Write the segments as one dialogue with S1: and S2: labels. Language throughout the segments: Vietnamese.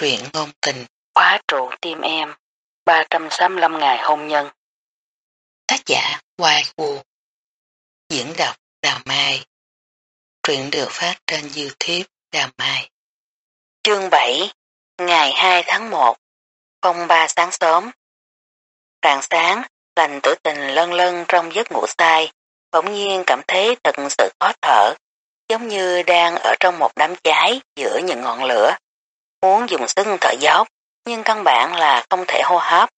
S1: Truyện ngôn tình, khóa trụ tim em, 365 ngày hôn nhân. Tác giả Hoài Vũ Diễn đọc Đào Mai. Truyện được phát trên Youtube Đào Mai. Chương 7 Ngày 2 tháng 1 Phong ba sáng sớm. Rạng sáng, lành tử tình lân lân trong giấc ngủ say, bỗng nhiên cảm thấy thật sự khó thở, giống như đang ở trong một đám cháy giữa những ngọn lửa muốn dùng sức thở dốc, nhưng căn bản là không thể hô hấp.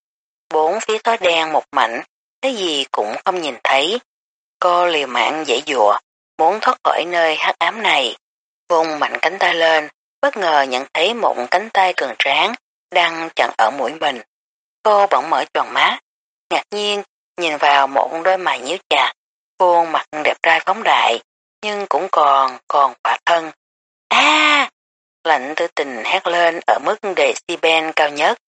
S1: Bốn phía tối đen một mảnh, cái gì cũng không nhìn thấy. Cô liều mạng dễ dụa, muốn thoát khỏi nơi hắc ám này. Vùng mạnh cánh tay lên, bất ngờ nhận thấy một cánh tay cường tráng đang chặn ở mũi mình. Cô bỗng mở tròn mắt, ngạc nhiên nhìn vào một đôi mày nhíu chặt, khuôn mặt đẹp trai phóng đại, nhưng cũng còn còn quả thân. A! Lạnh tư tình hét lên ở mức decibel cao nhất.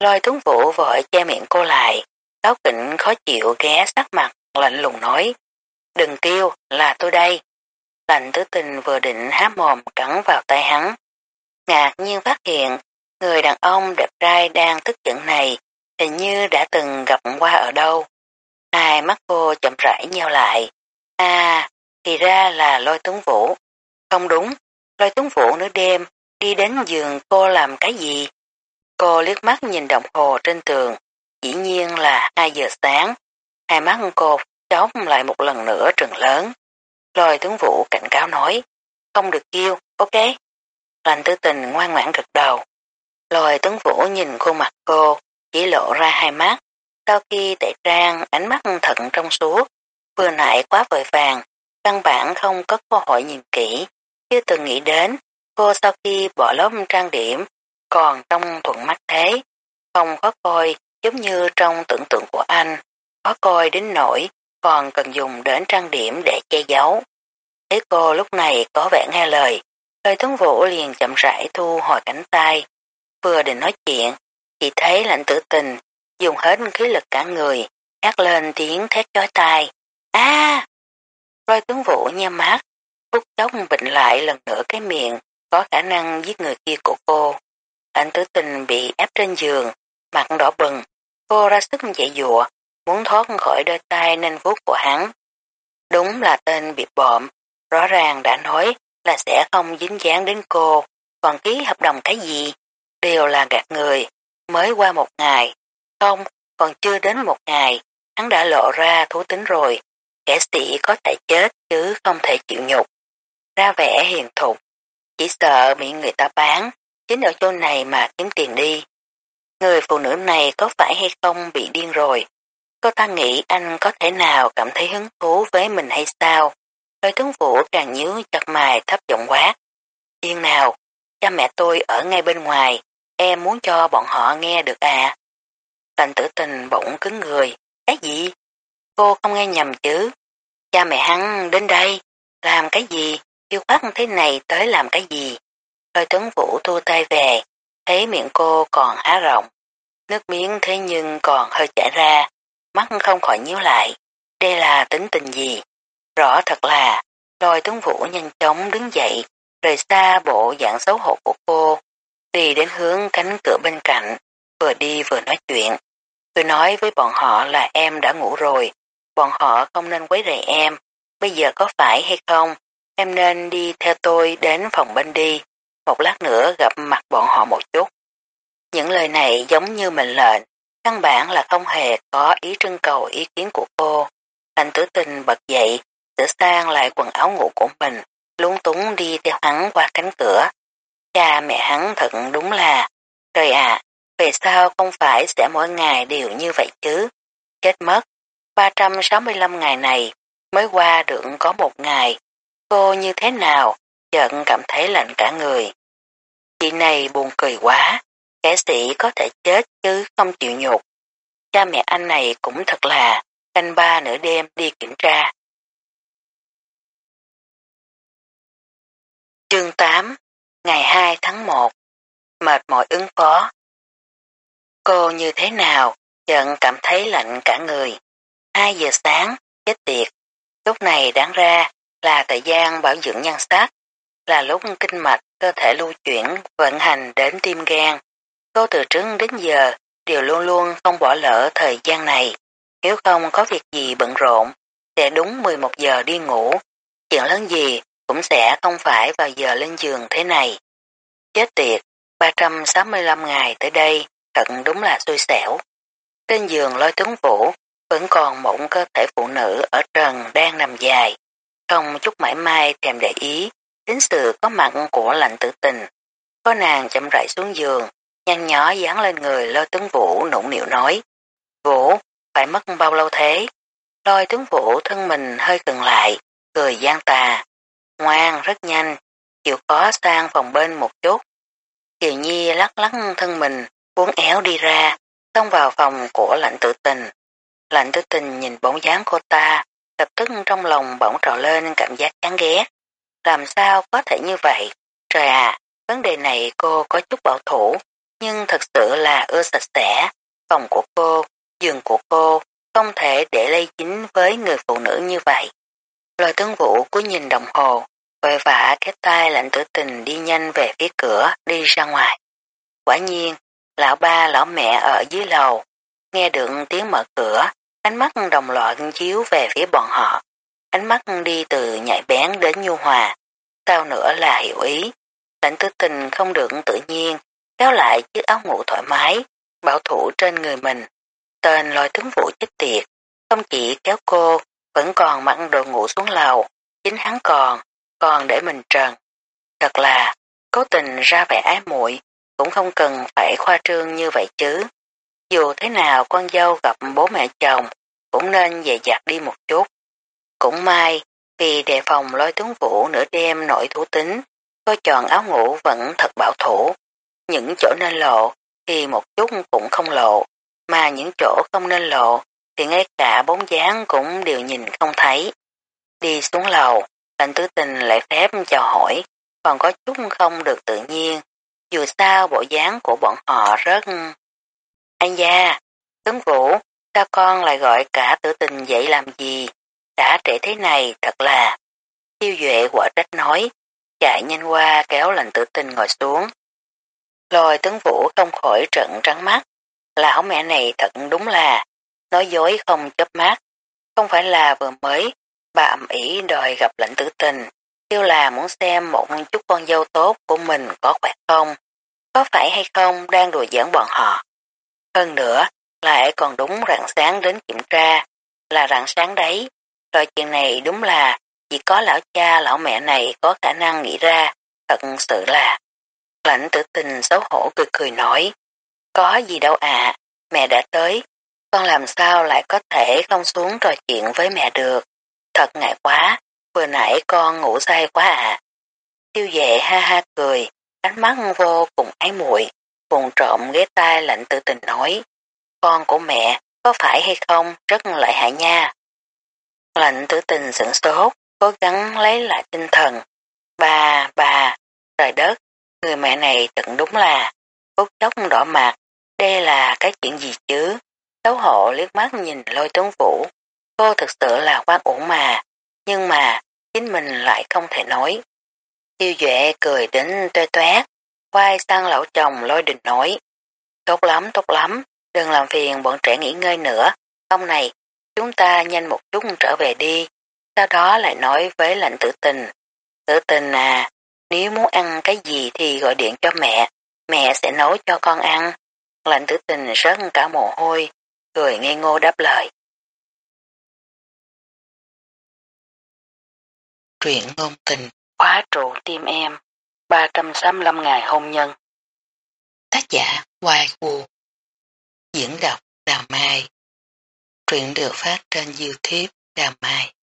S1: Lôi tuấn vũ vội che miệng cô lại. Cáo kỉnh khó chịu ghé sát mặt, lạnh lùng nói. Đừng kêu, là tôi đây. Lạnh tử tình vừa định há mồm cắn vào tay hắn. Ngạc nhiên phát hiện, người đàn ông đẹp trai đang tức giận này hình như đã từng gặp qua ở đâu. Hai mắt cô chậm rãi nheo lại. À, thì ra là lôi tuấn vũ. Không đúng, lôi tuấn vũ nửa đêm đi đến giường cô làm cái gì? Cô liếc mắt nhìn đồng hồ trên tường, dĩ nhiên là 2 giờ sáng. Hai mắt cô chóng lại một lần nữa trừng lớn. Lôi tướng vũ cảnh cáo nói, không được kêu, ok. Lành tư tình ngoan ngoãn gật đầu. Lôi tướng vũ nhìn khuôn mặt cô, chỉ lộ ra hai mắt. Sau khi tẩy trang, ánh mắt thận trong suốt, vừa nãy quá vội vàng, căn bản không có cơ hội nhìn kỹ, chưa từng nghĩ đến Cô sau khi bỏ lớp trang điểm, còn trong thuận mắt thế, không khó coi giống như trong tưởng tượng của anh, khó coi đến nỗi còn cần dùng đến trang điểm để che giấu. Thấy cô lúc này có vẻ nghe lời, lời tuấn vũ liền chậm rãi thu hồi cánh tay. Vừa định nói chuyện, chỉ thấy lạnh tử tình, dùng hết khí lực cả người, hát lên tiếng thét chói tai. a à! Rồi tướng vũ nhắm mắt, Phúc chốc bệnh lại lần nữa cái miệng, có khả năng giết người kia của cô. Anh tử tình bị ép trên giường, mặt đỏ bừng, cô ra sức dậy dụa, muốn thoát khỏi đôi tay nên vuốt của hắn. Đúng là tên bị bộm, rõ ràng đã nói là sẽ không dính dáng đến cô, còn ký hợp đồng cái gì, đều là gạt người, mới qua một ngày, không, còn chưa đến một ngày, hắn đã lộ ra thú tính rồi, kẻ sĩ có thể chết chứ không thể chịu nhục. Ra vẻ hiền thục, chỉ sợ bị người ta bán, chính ở chỗ này mà kiếm tiền đi. Người phụ nữ này có phải hay không bị điên rồi? Cô ta nghĩ anh có thể nào cảm thấy hứng thú với mình hay sao? Lôi tướng vũ càng nhíu chặt mài thấp giọng quát. Yên nào, cha mẹ tôi ở ngay bên ngoài, em muốn cho bọn họ nghe được à? Thành tử tình bỗng cứng người. Cái gì? Cô không nghe nhầm chứ? Cha mẹ hắn đến đây, làm cái gì? Yêu khoát thế này tới làm cái gì? Lôi tuấn vũ thu tay về, thấy miệng cô còn há rộng. Nước miếng thế nhưng còn hơi chảy ra, mắt không khỏi nhíu lại. Đây là tính tình gì? Rõ thật là, lôi tuấn vũ nhanh chóng đứng dậy, rời xa bộ dạng xấu hổ của cô, đi đến hướng cánh cửa bên cạnh, vừa đi vừa nói chuyện. Tôi nói với bọn họ là em đã ngủ rồi, bọn họ không nên quấy rầy em, bây giờ có phải hay không Em nên đi theo tôi đến phòng bên đi, một lát nữa gặp mặt bọn họ một chút. Những lời này giống như mệnh lệnh, căn bản là không hề có ý trưng cầu ý kiến của cô. Anh tử tình bật dậy, sửa sang lại quần áo ngủ của mình, lúng túng đi theo hắn qua cánh cửa. Cha mẹ hắn thật đúng là, trời ạ, về sao không phải sẽ mỗi ngày đều như vậy chứ? Chết mất, 365 ngày này mới qua được có một ngày, Cô như thế nào, chợt cảm thấy lạnh cả người. Chị này buồn cười quá, kẻ sĩ có thể chết chứ không chịu nhục. Cha mẹ anh này cũng thật là canh ba nửa đêm đi kiểm tra. Chương 8, ngày 2 tháng 1, mệt mỏi ứng phó. Cô như thế nào, chợt cảm thấy lạnh cả người. 2 giờ sáng, chết tiệt. Lúc này đáng ra là thời gian bảo dưỡng nhan sắc. là lúc kinh mạch cơ thể lưu chuyển vận hành đến tim gan. Cô từ trước đến giờ đều luôn luôn không bỏ lỡ thời gian này. Nếu không có việc gì bận rộn, sẽ đúng 11 giờ đi ngủ. Chuyện lớn gì cũng sẽ không phải vào giờ lên giường thế này. Chết tiệt, 365 ngày tới đây, thật đúng là xui xẻo. Trên giường lôi tướng vũ, vẫn còn một cơ thể phụ nữ ở trần đang nằm dài, không chút mãi mai thèm để ý đến sự có mặt của lạnh tử tình. Có nàng chậm rãi xuống giường, nhăn nhó dán lên người lôi tướng vũ nũng nịu nói. Vũ, phải mất bao lâu thế? Lôi tướng vũ thân mình hơi cần lại, cười gian tà. Ngoan, rất nhanh, chịu khó sang phòng bên một chút. Kiều Nhi lắc lắc thân mình, uốn éo đi ra, xông vào phòng của lạnh tử tình. Lạnh tử tình nhìn bóng dáng cô ta, lập tức trong lòng bỗng trào lên cảm giác chán ghét. Làm sao có thể như vậy? Trời ạ, vấn đề này cô có chút bảo thủ, nhưng thật sự là ưa sạch sẽ. Phòng của cô, giường của cô, không thể để lây dính với người phụ nữ như vậy. Lôi tướng vũ cứ nhìn đồng hồ, vội vã cái tay lạnh tử tình đi nhanh về phía cửa, đi ra ngoài. Quả nhiên, lão ba lão mẹ ở dưới lầu, nghe được tiếng mở cửa, Ánh mắt đồng loạt chiếu về phía bọn họ. Ánh mắt đi từ nhạy bén đến nhu hòa. sau nữa là hiểu ý. Lãnh tư tình không được tự nhiên, kéo lại chiếc áo ngủ thoải mái, bảo thủ trên người mình. Tên lôi tướng vụ chết tiệt, không chỉ kéo cô, vẫn còn mặc đồ ngủ xuống lầu. Chính hắn còn, còn để mình trần. Thật là, cố tình ra vẻ ái muội cũng không cần phải khoa trương như vậy chứ. Dù thế nào con dâu gặp bố mẹ chồng cũng nên về dặt đi một chút. Cũng may, vì đề phòng lôi tướng vũ nửa đêm nổi thủ tính, có tròn áo ngủ vẫn thật bảo thủ. Những chỗ nên lộ thì một chút cũng không lộ, mà những chỗ không nên lộ thì ngay cả bóng dáng cũng đều nhìn không thấy. Đi xuống lầu, lạnh tứ tình lại phép chào hỏi, còn có chút không được tự nhiên. Dù sao bộ dáng của bọn họ rất... Anh gia, tướng vũ, sao con lại gọi cả tử tình dậy làm gì? Đã trễ thế này thật là... Tiêu Duệ quả trách nói, chạy nhanh qua kéo lành tử tình ngồi xuống. Lôi tướng vũ không khỏi trận trắng mắt, lão mẹ này thật đúng là, nói dối không chớp mắt, không phải là vừa mới, bà ẩm ý đòi gặp lãnh tử tình, kêu là muốn xem một chút con dâu tốt của mình có khỏe không, có phải hay không đang đùa giỡn bọn họ. Hơn nữa, lại còn đúng rạng sáng đến kiểm tra, là rạng sáng đấy. Rồi chuyện này đúng là chỉ có lão cha lão mẹ này có khả năng nghĩ ra, thật sự là. Lãnh tử tình xấu hổ cười cười nói, có gì đâu ạ, mẹ đã tới, con làm sao lại có thể không xuống trò chuyện với mẹ được. Thật ngại quá, vừa nãy con ngủ say quá ạ. Tiêu dệ ha ha cười, ánh mắt vô cùng ái muội, vùng trộm ghé tai lạnh tự tình nói, con của mẹ có phải hay không rất lợi hại nha. Lạnh tử tình sửng sốt, cố gắng lấy lại tinh thần. Bà, bà, trời đất, người mẹ này tận đúng là, phút chốc đỏ mặt, đây là cái chuyện gì chứ? Xấu hổ liếc mắt nhìn lôi tướng vũ, cô thực sự là quan uổng mà, nhưng mà chính mình lại không thể nói. Tiêu Duệ cười đến toe toét quay sang lão chồng lôi đình nói. Tốt lắm, tốt lắm, đừng làm phiền bọn trẻ nghỉ ngơi nữa, hôm này, chúng ta nhanh một chút trở về đi, sau đó lại nói với lạnh tử tình. Tử tình à, nếu muốn ăn cái gì thì gọi điện cho mẹ, mẹ sẽ nấu cho con ăn. Lạnh tử tình rớt cả mồ hôi, cười ngây ngô đáp lời. Truyện ngôn tình, khóa trụ tim em, 365 ngày hôn nhân. Tác giả Hoài Vũ Diễn đọc Đào Mai. Truyện được phát trên Youtube Đào Mai.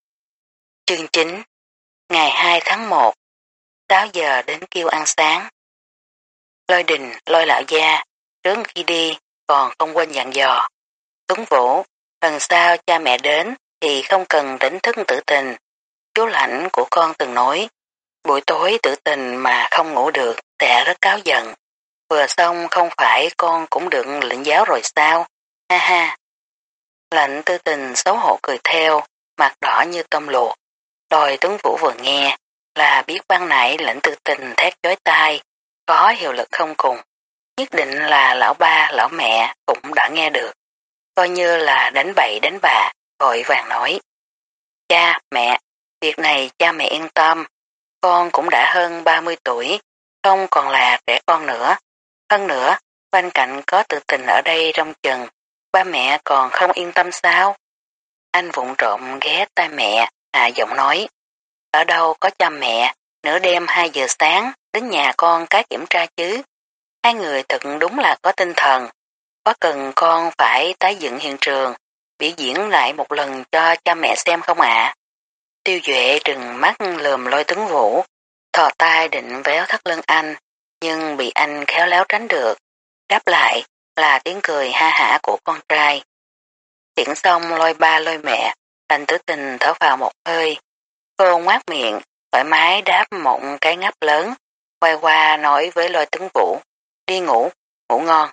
S1: Chương 9 Ngày 2 tháng 1 6 giờ đến kêu ăn sáng. Lôi đình, lôi lão gia Trước khi đi còn không quên dặn dò. Tuấn Vũ Lần sau cha mẹ đến Thì không cần đánh thức tử tình. Chú lãnh của con từng nói Buổi tối tự tình mà không ngủ được Sẽ rất cáo giận Vừa xong không phải con cũng được lệnh giáo rồi sao? Ha ha. Lệnh tư tình xấu hổ cười theo, mặt đỏ như tôm luộc. Đòi tướng vũ vừa nghe, là biết ban nãy lệnh tư tình thét chói tai, có hiệu lực không cùng. Nhất định là lão ba, lão mẹ cũng đã nghe được. Coi như là đánh bậy đánh bạ, vội vàng nói. Cha, mẹ, việc này cha mẹ yên tâm, con cũng đã hơn 30 tuổi, không còn là trẻ con nữa. Hơn nữa, bên cạnh có tự tình ở đây trong chừng, ba mẹ còn không yên tâm sao? Anh vụng trộm ghé tai mẹ, à giọng nói. Ở đâu có cha mẹ, nửa đêm 2 giờ sáng, đến nhà con cái kiểm tra chứ. Hai người thật đúng là có tinh thần. Có cần con phải tái dựng hiện trường, biểu diễn lại một lần cho cha mẹ xem không ạ? Tiêu Duệ trừng mắt lườm lôi tướng vũ, thò tay định véo thắt lưng anh, nhưng bị anh khéo léo tránh được. Đáp lại là tiếng cười ha hả của con trai. Tiễn xong lôi ba lôi mẹ, thành tử tình thở vào một hơi. Cô ngoát miệng, thoải mái đáp một cái ngáp lớn, quay qua nói với lôi tướng vũ, đi ngủ, ngủ ngon.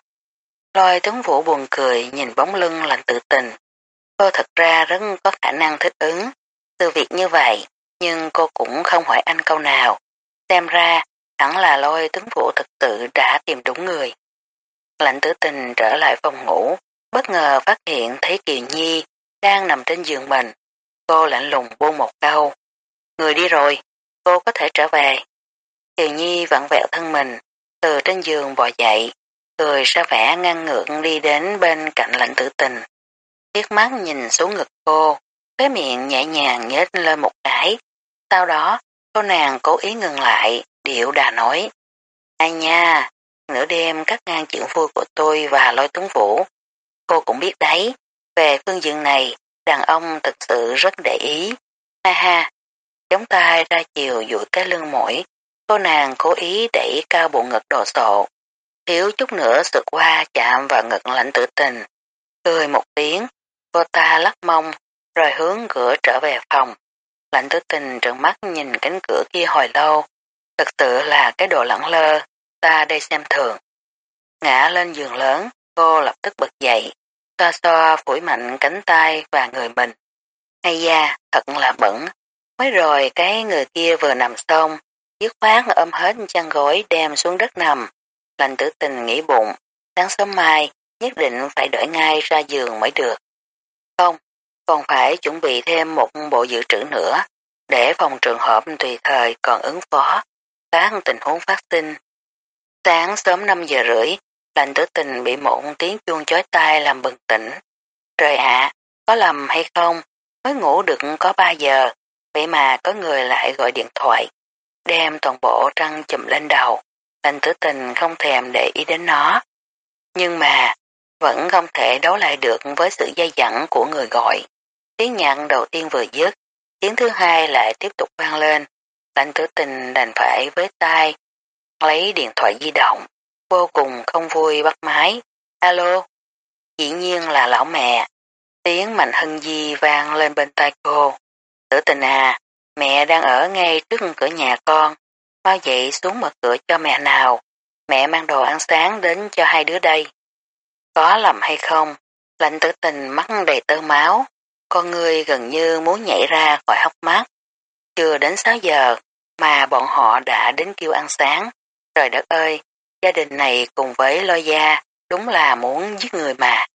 S1: Lôi tướng vũ buồn cười nhìn bóng lưng lành tự tình. Cô thật ra rất có khả năng thích ứng, từ việc như vậy, nhưng cô cũng không hỏi anh câu nào. Xem ra, hẳn là lôi tướng vụ thực tự đã tìm đúng người. Lạnh tử tình trở lại phòng ngủ, bất ngờ phát hiện thấy Kiều Nhi đang nằm trên giường mình. Cô lạnh lùng buông một câu. Người đi rồi, cô có thể trở về. Kiều Nhi vặn vẹo thân mình, từ trên giường bò dậy, cười ra vẻ ngăn ngượng đi đến bên cạnh lạnh tử tình. Tiếc mắt nhìn xuống ngực cô, cái miệng nhẹ nhàng nhếch lên một cái. Sau đó, cô nàng cố ý ngừng lại, điệu đà nói. Ai nha, nửa đêm cắt ngang chuyện vui của tôi và lôi tuấn vũ. Cô cũng biết đấy, về phương diện này, đàn ông thật sự rất để ý. Ha ha, chống tay ra chiều dụi cái lưng mỏi, cô nàng cố ý đẩy cao bộ ngực đồ sộ. Thiếu chút nữa sượt qua chạm vào ngực lạnh tự tình. Cười một tiếng, cô ta lắc mông, rồi hướng cửa trở về phòng. Lạnh tử tình trợn mắt nhìn cánh cửa kia hồi lâu, thật sự là cái đồ lẳng lơ, ta đây xem thường. Ngã lên giường lớn, cô lập tức bật dậy, xoa xoa phủi mạnh cánh tay và người mình. Hay da, thật là bẩn. Mới rồi cái người kia vừa nằm xong, dứt khoát ôm hết chăn gối đem xuống đất nằm. Lành tử tình nghĩ bụng, sáng sớm mai nhất định phải đợi ngay ra giường mới được. Không, còn phải chuẩn bị thêm một bộ dự trữ nữa, để phòng trường hợp tùy thời còn ứng phó, các tình huống phát sinh. Sáng sớm 5 giờ rưỡi, lành tử tình bị một tiếng chuông chói tai làm bừng tỉnh. Trời ạ, có lầm hay không? Mới ngủ được có 3 giờ, vậy mà có người lại gọi điện thoại, đem toàn bộ trăng chùm lên đầu. Lành tử tình không thèm để ý đến nó. Nhưng mà, vẫn không thể đấu lại được với sự dây dẳng của người gọi. Tiếng nhạc đầu tiên vừa dứt, tiếng thứ hai lại tiếp tục vang lên. Lạnh tử tình đành phải với tay, lấy điện thoại di động, vô cùng không vui bắt máy. Alo, dĩ nhiên là lão mẹ. Tiếng Mạnh Hân Di vang lên bên tai cô. Tử tình à, mẹ đang ở ngay trước cửa nhà con. Mau dậy xuống mở cửa cho mẹ nào. Mẹ mang đồ ăn sáng đến cho hai đứa đây. Có lầm hay không? Lạnh tử tình mắt đầy tơ máu, con người gần như muốn nhảy ra khỏi hốc mắt. Chưa đến 6 giờ mà bọn họ đã đến kêu ăn sáng. Trời đất ơi, gia đình này cùng với lo gia đúng là muốn giết người mà.